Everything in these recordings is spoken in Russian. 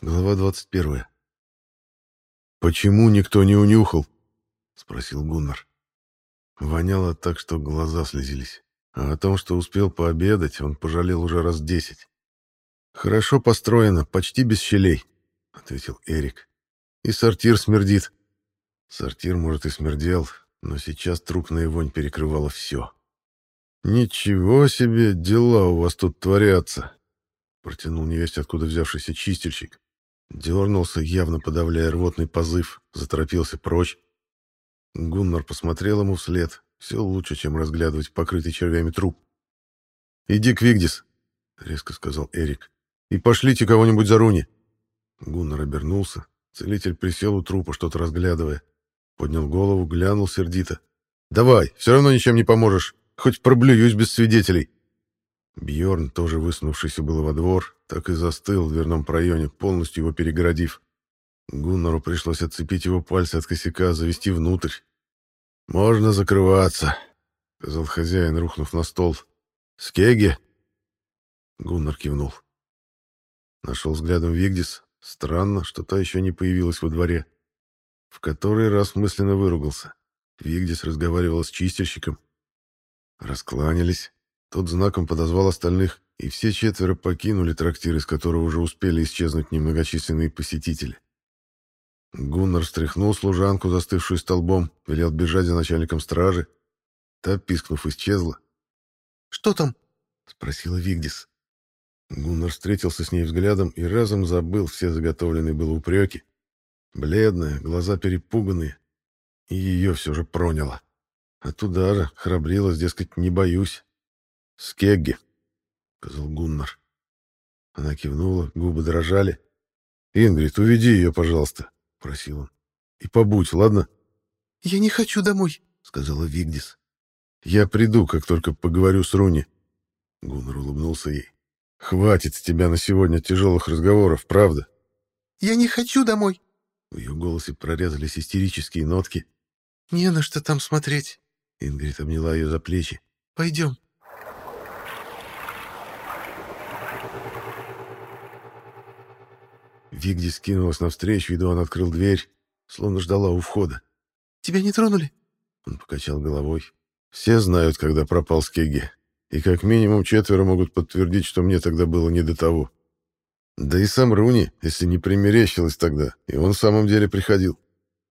Глава 21. «Почему никто не унюхал?» — спросил Гуннар. Воняло так, что глаза слезились. А о том, что успел пообедать, он пожалел уже раз десять. «Хорошо построено, почти без щелей», — ответил Эрик. «И сортир смердит». Сортир, может, и смердел, но сейчас трупная вонь перекрывала все. «Ничего себе дела у вас тут творятся!» — протянул невесть, откуда взявшийся чистильщик. Дернулся, явно подавляя рвотный позыв, заторопился прочь. Гуннар посмотрел ему вслед. Все лучше, чем разглядывать покрытый червями труп. «Иди к Вигдис», — резко сказал Эрик. «И пошлите кого-нибудь за Руни». Гуннар обернулся. Целитель присел у трупа, что-то разглядывая. Поднял голову, глянул сердито. «Давай, все равно ничем не поможешь. Хоть проблююсь без свидетелей». Бьорн, тоже высунувшийся было во двор, так и застыл в дверном проеме, полностью его перегородив. Гуннару пришлось отцепить его пальцы от косяка, завести внутрь. «Можно закрываться», — сказал хозяин, рухнув на стол. «Скеги?» Гуннар кивнул. Нашел взглядом Вигдис. Странно, что та еще не появилась во дворе. В который раз мысленно выругался. Вигдис разговаривала с чистильщиком. Раскланялись. Тот знаком подозвал остальных, и все четверо покинули трактир, из которого уже успели исчезнуть немногочисленные посетители. Гуннар встряхнул служанку, застывшую столбом, велел бежать за начальником стражи. Та, пискнув, исчезла. «Что там?» — спросила Вигдис. Гуннар встретился с ней взглядом и разом забыл все заготовленные было упреки. Бледная, глаза перепуганные. И ее все же проняло. А туда же храбрилась, дескать, не боюсь. «Скегги», — сказал Гуннар. Она кивнула, губы дрожали. «Ингрид, уведи ее, пожалуйста», — просил он. «И побудь, ладно?» «Я не хочу домой», — сказала Вигдис. «Я приду, как только поговорю с Руни». Гуннар улыбнулся ей. «Хватит с тебя на сегодня тяжелых разговоров, правда?» «Я не хочу домой». В ее голосе прорезались истерические нотки. «Не на что там смотреть». Ингрид обняла ее за плечи. «Пойдем». Вигди скинулась навстречу, едва он открыл дверь, словно ждала у входа. «Тебя не тронули?» Он покачал головой. «Все знают, когда пропал Скеги, и как минимум четверо могут подтвердить, что мне тогда было не до того. Да и сам Руни, если не примерещилось тогда, и он в самом деле приходил».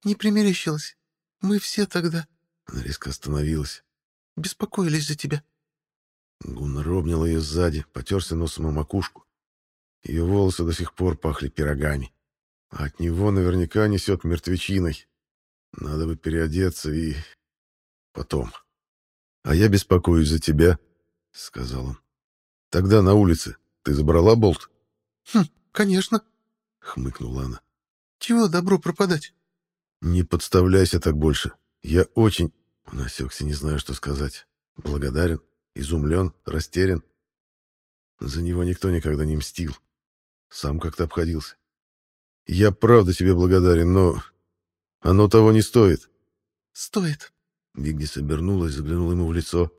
«Не примерещилось. Мы все тогда...» Она резко остановилась. «Беспокоились за тебя». Гуннар обнял ее сзади, потерся носом о макушку. Ее волосы до сих пор пахли пирогами. А от него наверняка несет мертвечиной. Надо бы переодеться и... потом. «А я беспокоюсь за тебя», — сказал он. «Тогда на улице. Ты забрала болт?» «Хм, конечно», — хмыкнула она. «Чего добро пропадать?» «Не подставляйся так больше. Я очень...» Он осекся, не знаю, что сказать. Благодарен, изумлен, растерян. За него никто никогда не мстил. Сам как-то обходился. Я правда тебе благодарен, но оно того не стоит. Стоит. Вигнис обернулась, заглянула ему в лицо.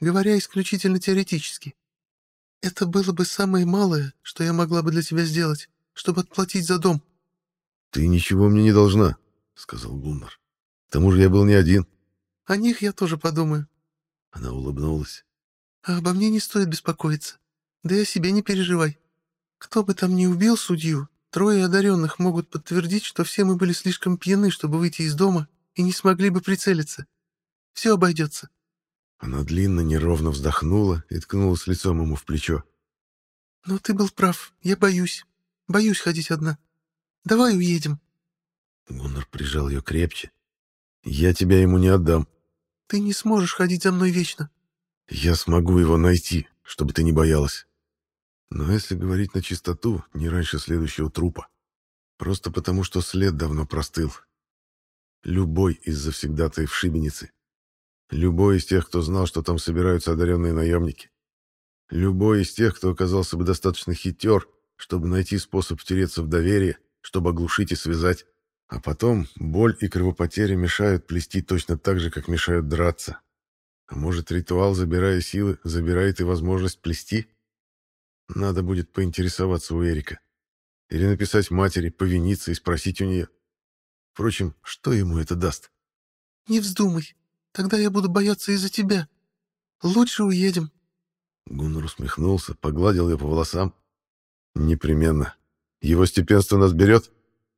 Говоря исключительно теоретически. Это было бы самое малое, что я могла бы для тебя сделать, чтобы отплатить за дом. Ты ничего мне не должна, сказал Гуннар. К тому же я был не один. О них я тоже подумаю. Она улыбнулась. А обо мне не стоит беспокоиться. Да и о себе не переживай. Кто бы там ни убил судью, трое одаренных могут подтвердить, что все мы были слишком пьяны, чтобы выйти из дома, и не смогли бы прицелиться. Все обойдется. Она длинно, неровно вздохнула и ткнулась лицом ему в плечо. «Но ты был прав. Я боюсь. Боюсь ходить одна. Давай уедем». Гуннар прижал ее крепче. «Я тебя ему не отдам». «Ты не сможешь ходить за мной вечно». «Я смогу его найти, чтобы ты не боялась». Но если говорить на чистоту, не раньше следующего трупа. Просто потому, что след давно простыл. Любой из завсегдатаев Шибеницы. Любой из тех, кто знал, что там собираются одаренные наемники. Любой из тех, кто оказался бы достаточно хитер, чтобы найти способ втереться в доверие, чтобы оглушить и связать. А потом боль и кровопотери мешают плести точно так же, как мешают драться. А может, ритуал, забирая силы, забирает и возможность плести? Надо будет поинтересоваться у Эрика. Или написать матери, повиниться и спросить у нее. Впрочем, что ему это даст? «Не вздумай. Тогда я буду бояться из-за тебя. Лучше уедем». Гуннар усмехнулся, погладил ее по волосам. «Непременно. Его степенство нас берет?»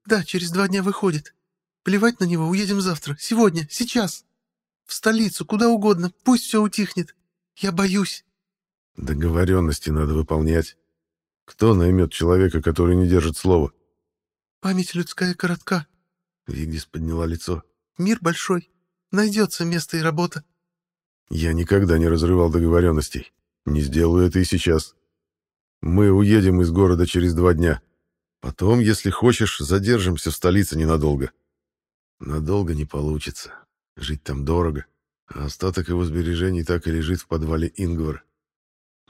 «Да, через два дня выходит. Плевать на него, уедем завтра, сегодня, сейчас. В столицу, куда угодно, пусть все утихнет. Я боюсь». «Договоренности надо выполнять. Кто наймет человека, который не держит слова?» «Память людская коротка». Вигдис подняла лицо. «Мир большой. Найдется место и работа». «Я никогда не разрывал договоренностей. Не сделаю это и сейчас. Мы уедем из города через два дня. Потом, если хочешь, задержимся в столице ненадолго. Надолго не получится. Жить там дорого. А остаток его сбережений так и лежит в подвале Ингвара.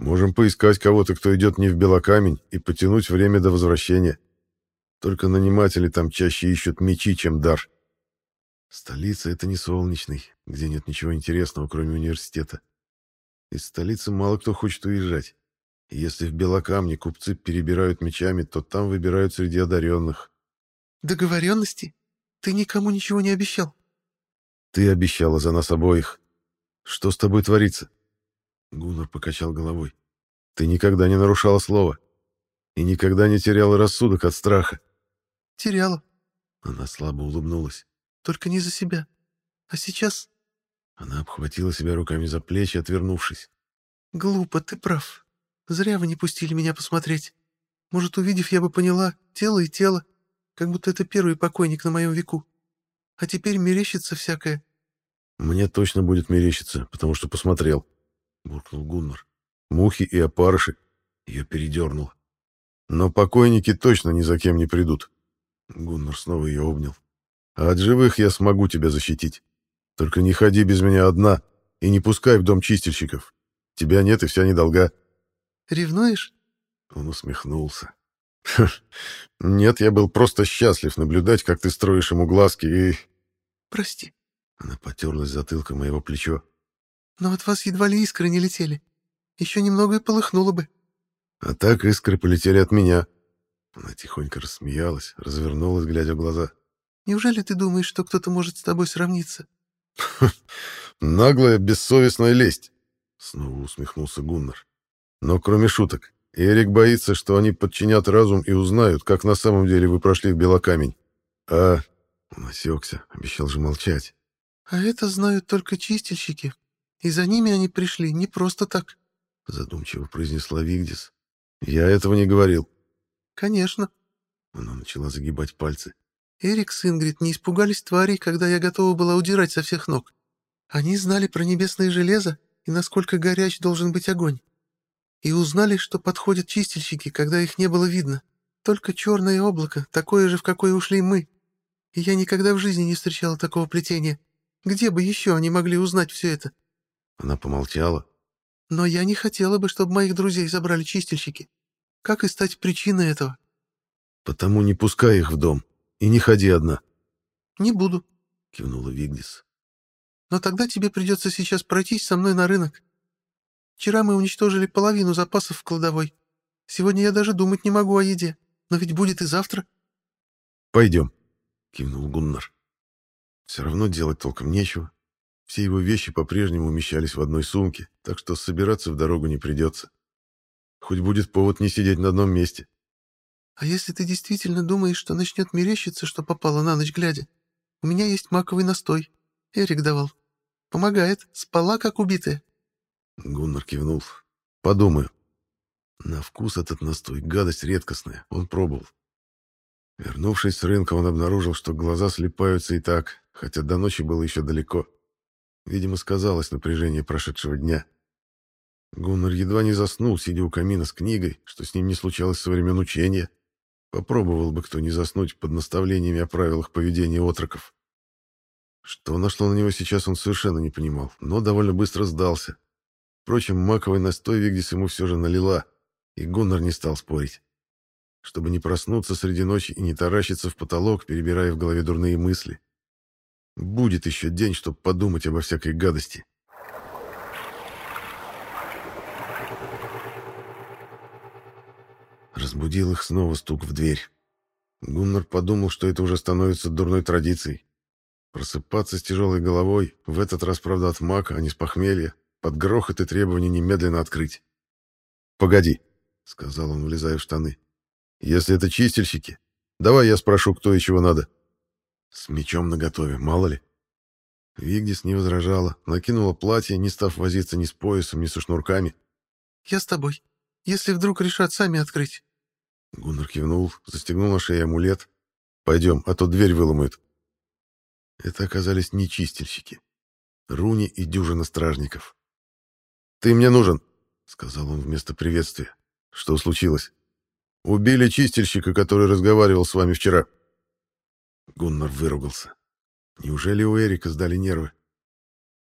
Можем поискать кого-то, кто идет не в Белокамень, и потянуть время до возвращения. Только наниматели там чаще ищут мечи, чем дар. Столица — это не солнечный, где нет ничего интересного, кроме университета. Из столицы мало кто хочет уезжать. И если в Белокамне купцы перебирают мечами, то там выбирают среди одаренных. «Договоренности? Ты никому ничего не обещал?» «Ты обещала за нас обоих. Что с тобой творится?» Гуннар покачал головой. «Ты никогда не нарушала слова. И никогда не теряла рассудок от страха». «Теряла». Она слабо улыбнулась. «Только не за себя. А сейчас она обхватила себя руками за плечи, отвернувшись. «Глупо, ты прав. Зря вы не пустили меня посмотреть. Может, увидев, я бы поняла, тело и тело, как будто это первый покойник на моем веку. А теперь мерещится всякое». «Мне точно будет мерещиться, потому что посмотрел», — буркнул Гуннар. «Мухи и опарыши». Ее передернуло. «Но покойники точно ни за кем не придут». Гуннар снова ее обнял. «А от живых я смогу тебя защитить». Только не ходи без меня одна и не пускай в дом чистильщиков. Тебя нет и вся недолга». «Ревнуешь?» Он усмехнулся. «Нет, я был просто счастлив наблюдать, как ты строишь ему глазки и...» «Прости». Она потерлась затылком моего плечо. «Но от вас едва ли искры не летели. Еще немного и полыхнуло бы». «А так искры полетели от меня». Она тихонько рассмеялась, развернулась, глядя в глаза. «Неужели ты думаешь, что кто-то может с тобой сравниться?» Наглая, бессовестная лесть. Снова усмехнулся Гуннар. Но кроме шуток, Эрик боится, что они подчинят разум и узнают, как на самом деле вы прошли в Белокамень. А... Он осекся, обещал же молчать. А это знают только чистильщики. И за ними они пришли не просто так. Задумчиво произнесла Вигдис. Я этого не говорил. Конечно. Она начала загибать пальцы. Эрик с Ингрид не испугались тварей, когда я готова была удирать со всех ног. Они знали про небесное железо и насколько горяч должен быть огонь. И узнали, что подходят чистильщики, когда их не было видно. Только черное облако, такое же, в какое ушли мы. И я никогда в жизни не встречала такого плетения. Где бы еще они могли узнать все это? Она помолчала. Но я не хотела бы, чтобы моих друзей забрали чистильщики. Как и стать причиной этого? Потому не пускай их в дом. И не ходи одна. Не буду, кивнула Вигдис. Но тогда тебе придется сейчас пройтись со мной на рынок. Вчера мы уничтожили половину запасов в кладовой. Сегодня я даже думать не могу о еде. Но ведь будет и завтра. Пойдем, кивнул Гуннар. Все равно делать толком нечего. Все его вещи по-прежнему умещались в одной сумке, так что собираться в дорогу не придется. Хоть будет повод не сидеть на одном месте. А если ты действительно думаешь, что начнет мерещиться, что попало на ночь глядя, у меня есть маковый настой. Эрик давал. Помогает. Спала, как убитая. Гуннар кивнул. Подумаю. На вкус этот настой гадость редкостная. Он пробовал. Вернувшись с рынка, он обнаружил, что глаза слепаются и так, хотя до ночи было еще далеко. Видимо, сказалось напряжение прошедшего дня. Гуннар едва не заснул, сидя у камина с книгой, что с ним не случалось со времен учения. Попробовал бы кто не заснуть под наставлениями о правилах поведения отроков. Что нашло на него сейчас, он совершенно не понимал, но довольно быстро сдался. Впрочем, маковый настой Вигдис ему все же налила, и Гуннар не стал спорить. Чтобы не проснуться среди ночи и не таращиться в потолок, перебирая в голове дурные мысли. Будет еще день, чтобы подумать обо всякой гадости. Разбудил их снова стук в дверь. Гуннар подумал, что это уже становится дурной традицией. Просыпаться с тяжелой головой, в этот раз, правда, от мака, а не с похмелья, под грохот и требование немедленно открыть. «Погоди», — сказал он, влезая в штаны. «Если это чистильщики, давай я спрошу, кто и чего надо». С мечом наготове, мало ли. Вигдис не возражала, накинула платье, не став возиться ни с поясом, ни со шнурками. «Я с тобой. Если вдруг решат сами открыть». Гуннар кивнул, застегнул на шее амулет. «Пойдем, а то дверь выломают». Это оказались не чистильщики. Руни и дюжина стражников. «Ты мне нужен», — сказал он вместо приветствия. «Что случилось?» «Убили чистильщика, который разговаривал с вами вчера». Гуннар выругался. Неужели у Эрика сдали нервы?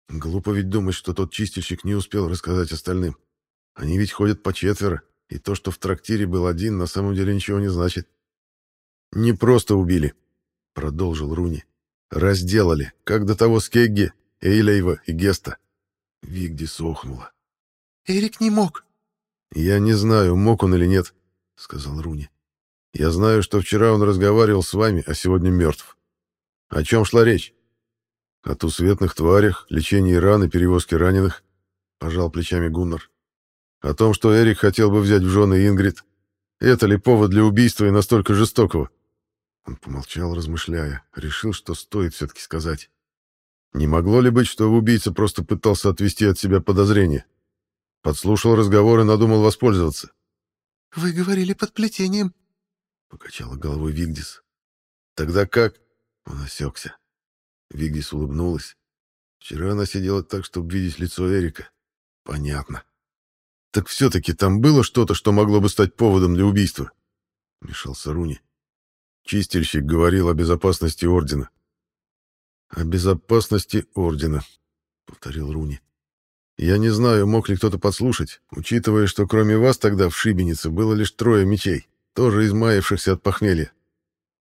Глупо ведь думать, что тот чистильщик не успел рассказать остальным. Они ведь ходят по четверо, и то, что в трактире был один, на самом деле ничего не значит. «Не просто убили», — продолжил Руни. «Разделали, как до того Скегги, Эйлейва и Геста». Вигди сохнула. «Эрик не мог». «Я не знаю, мог он или нет», — сказал Руни. «Я знаю, что вчера он разговаривал с вами, а сегодня мертв. О чем шла речь? О тусветных тварях, лечении ран и перевозке раненых?» — пожал плечами Гуннар. О том, что Эрик хотел бы взять в жены Ингрид. Это ли повод для убийства и настолько жестокого? Он помолчал, размышляя. Решил, что стоит все-таки сказать. Не могло ли быть, что убийца просто пытался отвести от себя подозрения? Подслушал разговор и надумал воспользоваться. «Вы говорили под плетением», — покачала головой Вигдис. «Тогда как?» — он осекся. Вигдис улыбнулась. Вчера она сидела так, чтобы видеть лицо Эрика. Понятно. «Так все-таки там было что-то, что могло бы стать поводом для убийства?» — вмешался Руни. Чистильщик говорил о безопасности Ордена. «О безопасности Ордена», — повторил Руни. «Я не знаю, мог ли кто-то подслушать, учитывая, что кроме вас тогда в Шибенице было лишь трое мечей, тоже измаявшихся от похмелья.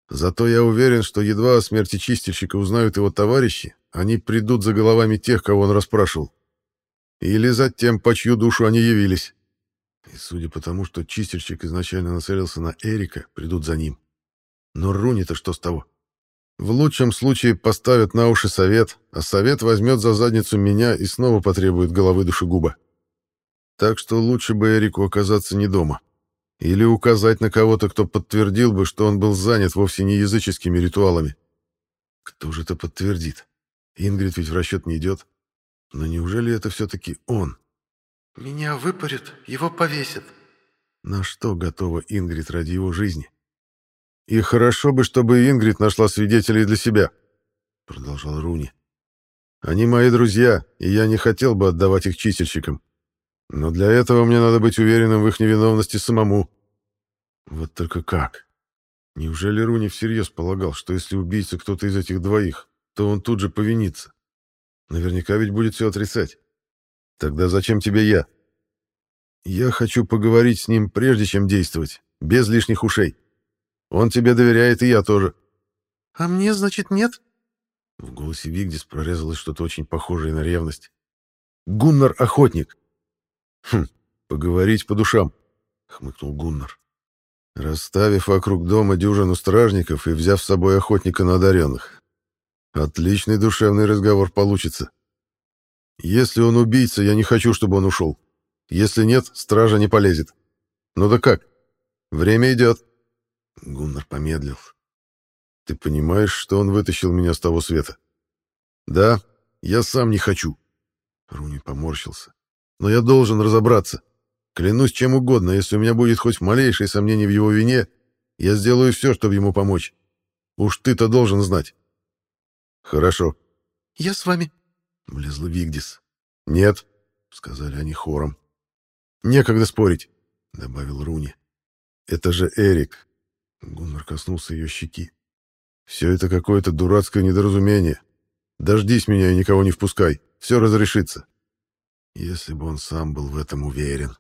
Зато я уверен, что едва о смерти чистильщика узнают его товарищи, они придут за головами тех, кого он расспрашивал. Или за тем, по чью душу они явились. И судя по тому, что чистильщик изначально нацелился на Эрика, придут за ним. Но Руни-то что с того? В лучшем случае поставят на уши совет, а совет возьмет за задницу меня и снова потребует головы душегуба. Так что лучше бы Эрику оказаться не дома. Или указать на кого-то, кто подтвердил бы, что он был занят вовсе не языческими ритуалами. Кто же это подтвердит? Ингрид ведь в расчет не идет. Но неужели это все-таки он? «Меня выпарят, его повесят». На что готова Ингрид ради его жизни? «И хорошо бы, чтобы Ингрид нашла свидетелей для себя», — продолжал Руни. «Они мои друзья, и я не хотел бы отдавать их чистильщикам. Но для этого мне надо быть уверенным в их невиновности самому». Вот только как? Неужели Руни всерьез полагал, что если убийца кто-то из этих двоих, то он тут же повинится? Наверняка ведь будет все отрицать. Тогда зачем тебе я? Я хочу поговорить с ним, прежде чем действовать, без лишних ушей. Он тебе доверяет, и я тоже. А мне, значит, нет? В голосе Вигдис прорезалось что-то очень похожее на ревность. Гуннар — охотник. Хм, поговорить по душам, — хмыкнул Гуннар. Расставив вокруг дома дюжину стражников и взяв с собой охотника на одаренных. Отличный душевный разговор получится. Если он убийца, я не хочу, чтобы он ушел. Если нет, стража не полезет. Ну да как? Время идет. Гуннар помедлил. Ты понимаешь, что он вытащил меня с того света? Да, я сам не хочу. Руни поморщился. Но я должен разобраться. Клянусь чем угодно, если у меня будет хоть малейшее сомнение в его вине, я сделаю все, чтобы ему помочь. Уж ты-то должен знать. «Хорошо». «Я с вами», — влезла Вигдис. «Нет», — сказали они хором. «Некогда спорить», — добавил Руни. «Это же Эрик». Гуннар коснулся ее щеки. «Все это какое-то дурацкое недоразумение. Дождись меня и никого не впускай. Все разрешится». Если бы он сам был в этом уверен.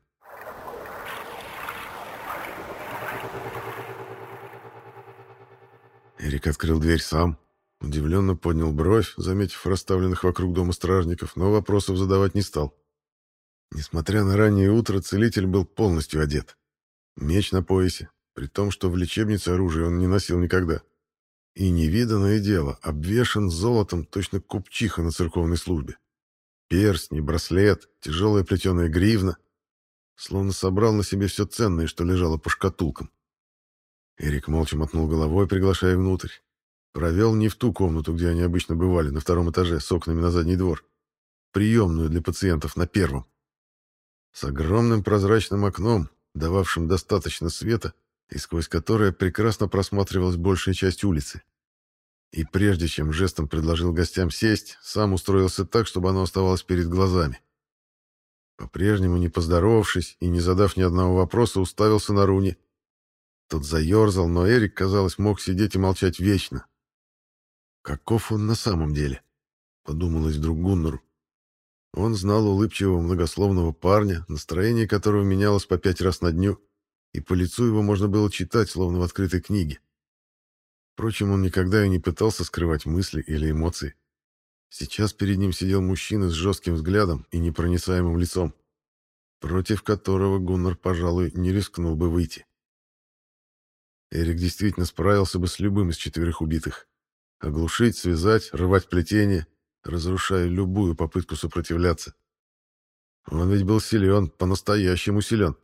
Эрик открыл дверь сам, Удивленно поднял бровь, заметив расставленных вокруг дома стражников, но вопросов задавать не стал. Несмотря на раннее утро, целитель был полностью одет. Меч на поясе, при том, что в лечебнице оружие он не носил никогда. И невиданное дело, обвешан золотом точно купчиха на церковной службе. Перстни, браслет, тяжелая плетеная гривна. Словно собрал на себе все ценное, что лежало по шкатулкам. Эрик молча мотнул головой, приглашая внутрь. Провел не в ту комнату, где они обычно бывали, на втором этаже, с окнами на задний двор. Приемную для пациентов на первом. С огромным прозрачным окном, дававшим достаточно света, и сквозь которое прекрасно просматривалась большая часть улицы. И прежде чем жестом предложил гостям сесть, сам устроился так, чтобы оно оставалось перед глазами. По-прежнему, не поздоровавшись и не задав ни одного вопроса, уставился на Руни. Тот заерзал, но Эрик, казалось, мог сидеть и молчать вечно. Каков он на самом деле? Подумалось вдруг Гуннору. Он знал улыбчивого многословного парня, настроение которого менялось по пять раз на дню, и по лицу его можно было читать, словно в открытой книге. Впрочем, он никогда и не пытался скрывать мысли или эмоции. Сейчас перед ним сидел мужчина с жестким взглядом и непроницаемым лицом, против которого Гуннар, пожалуй, не рискнул бы выйти. Эрик действительно справился бы с любым из четверых убитых. Оглушить, связать, рвать плетение, разрушая любую попытку сопротивляться. Он ведь был силен, по-настоящему силен.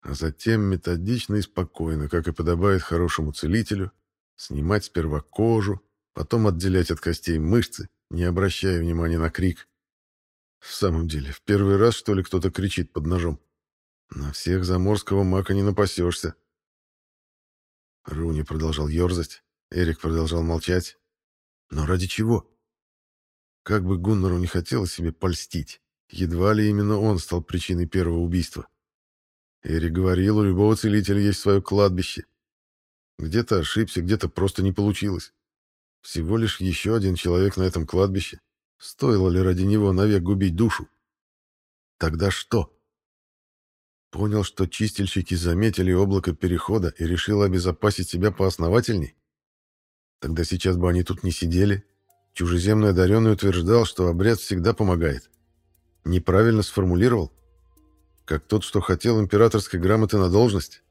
А затем методично и спокойно, как и подобает хорошему целителю, снимать сперва кожу, потом отделять от костей мышцы, не обращая внимания на крик. В самом деле, в первый раз, что ли, кто-то кричит под ножом? На всех заморского мака не напасешься. Руни продолжал ерзать, Эрик продолжал молчать. Но ради чего? Как бы Гуннару не хотелось себе польстить, едва ли именно он стал причиной первого убийства. Эрик говорил, у любого целителя есть свое кладбище. Где-то ошибся, где-то просто не получилось. Всего лишь еще один человек на этом кладбище. Стоило ли ради него навек губить душу? Тогда что? Понял, что чистильщики заметили облако перехода и решил обезопасить себя поосновательней? Тогда сейчас бы они тут не сидели. Чужеземный одаренный утверждал, что обряд всегда помогает. Неправильно сформулировал? Как тот, что хотел императорской грамоты на должность?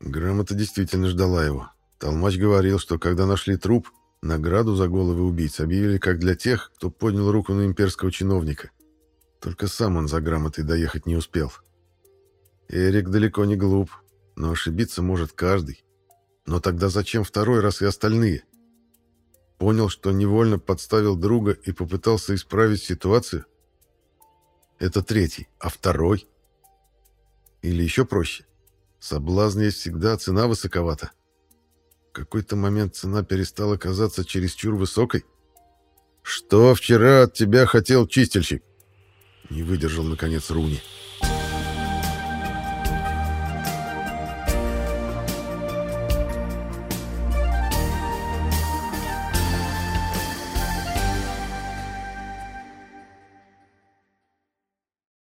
Грамота действительно ждала его. Толмач говорил, что когда нашли труп, награду за головы убийц объявили как для тех, кто поднял руку на имперского чиновника. Только сам он за грамотой доехать не успел. Эрик далеко не глуп, но ошибиться может каждый. Но тогда зачем второй раз и остальные? Понял, что невольно подставил друга и попытался исправить ситуацию? Это третий, а второй? Или еще проще? Соблазн есть всегда, цена высоковата. В какой-то момент цена перестала казаться чересчур высокой. «Что вчера от тебя хотел чистильщик?» Не выдержал, наконец, Руни. «Руни».